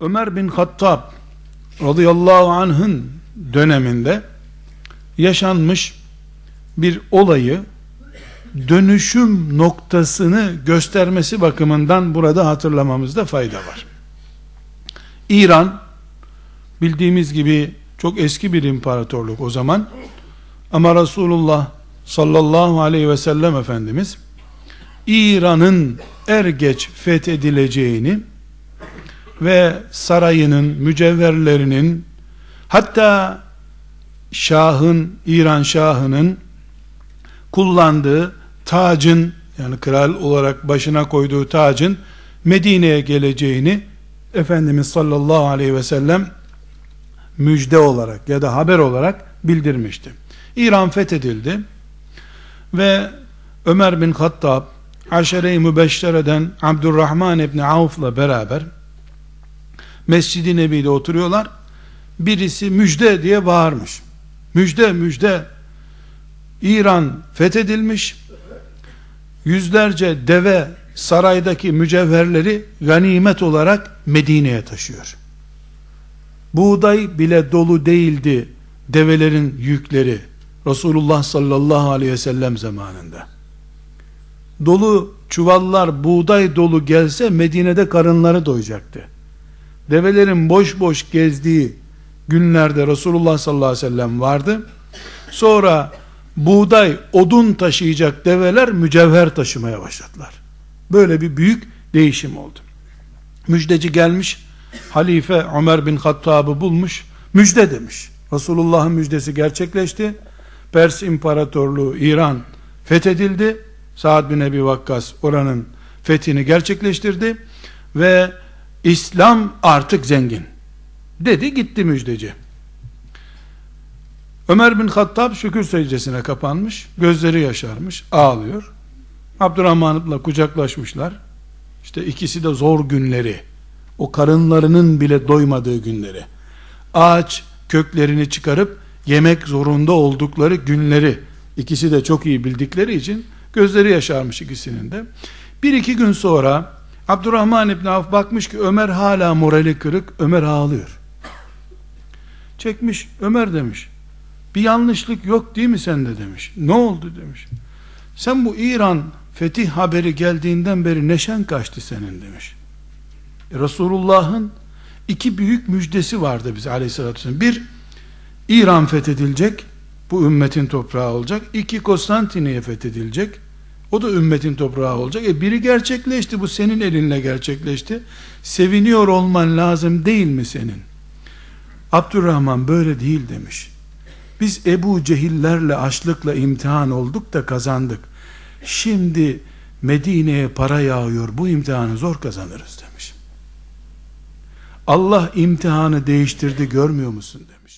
Ömer bin Hattab radıyallahu anh'ın döneminde yaşanmış bir olayı dönüşüm noktasını göstermesi bakımından burada hatırlamamızda fayda var. İran bildiğimiz gibi çok eski bir imparatorluk o zaman ama Resulullah sallallahu aleyhi ve sellem Efendimiz İran'ın er geç fethedileceğini ve sarayının, mücevherlerinin hatta Şah'ın, İran Şah'ının kullandığı tacın yani kral olarak başına koyduğu tacın Medine'ye geleceğini Efendimiz sallallahu aleyhi ve sellem müjde olarak ya da haber olarak bildirmişti. İran fethedildi ve Ömer bin Hattab Aşere-i Mübeşşere'den Abdurrahman İbni Avf'la beraber Mescid-i Nebi'de oturuyorlar. Birisi müjde diye bağırmış. Müjde müjde İran fethedilmiş. Yüzlerce deve saraydaki mücevherleri ganimet olarak Medine'ye taşıyor. Buğday bile dolu değildi develerin yükleri Resulullah sallallahu aleyhi ve sellem zamanında. Dolu çuvallar buğday dolu gelse Medine'de karınları doyacaktı. Develerin boş boş gezdiği günlerde Resulullah sallallahu aleyhi ve sellem vardı. Sonra buğday, odun taşıyacak develer mücevher taşımaya başladılar. Böyle bir büyük değişim oldu. Müjdeci gelmiş, halife Ömer bin Hattab'ı bulmuş, müjde demiş. Resulullah'ın müjdesi gerçekleşti. Pers İmparatorluğu İran fethedildi. Saad bin Ebi Vakkas oranın fethini gerçekleştirdi ve İslam artık zengin. Dedi gitti müjdeci. Ömer bin Hattab şükür secdesine kapanmış, gözleri yaşarmış, ağlıyor. Abdurrahman'la kucaklaşmışlar. İşte ikisi de zor günleri, o karınlarının bile doymadığı günleri, ağaç köklerini çıkarıp yemek zorunda oldukları günleri, ikisi de çok iyi bildikleri için gözleri yaşarmış ikisinin de. Bir iki gün sonra Abdurrahman İbni Avf bakmış ki Ömer hala morali kırık, Ömer ağlıyor. Çekmiş, Ömer demiş, bir yanlışlık yok değil mi sende demiş. Ne oldu demiş. Sen bu İran fetih haberi geldiğinden beri neşen kaçtı senin demiş. E, Resulullah'ın iki büyük müjdesi vardı bize aleyhissalatü vesselam. Bir, İran fethedilecek, bu ümmetin toprağı olacak. İki, Konstantiniye fethedilecek, o da ümmetin toprağı olacak. E biri gerçekleşti, bu senin elinle gerçekleşti. Seviniyor olman lazım değil mi senin? Abdurrahman böyle değil demiş. Biz Ebu Cehillerle açlıkla imtihan olduk da kazandık. Şimdi Medine'ye para yağıyor. Bu imtihanı zor kazanırız demiş. Allah imtihanı değiştirdi görmüyor musun demiş.